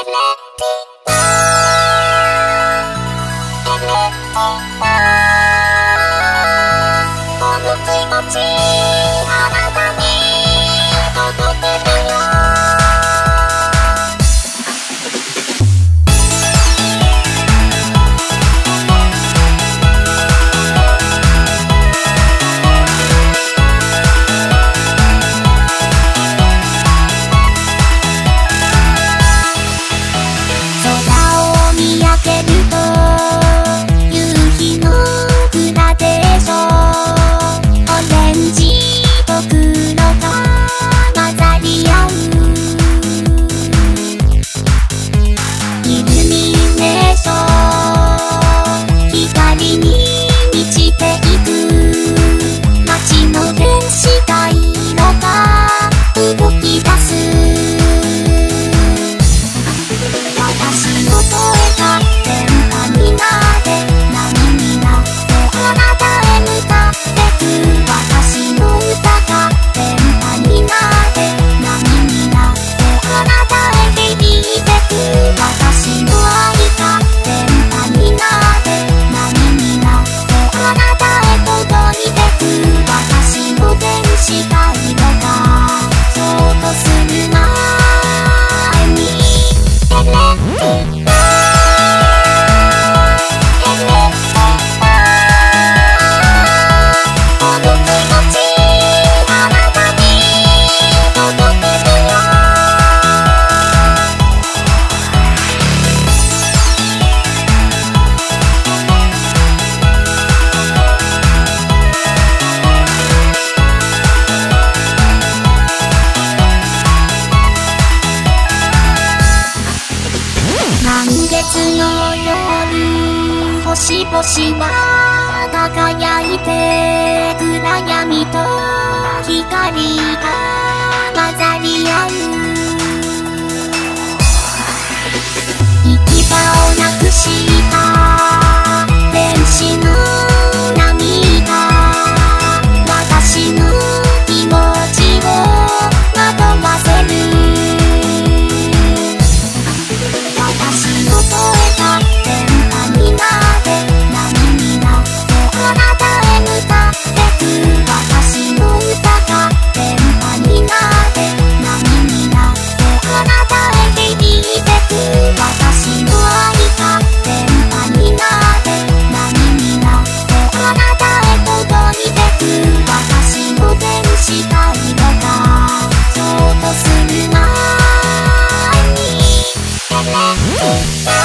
Everything, oh, oh, oh, oh, oh, oh, oh, oh, 星が輝いて暗闇と光が混ざり合う。Oh,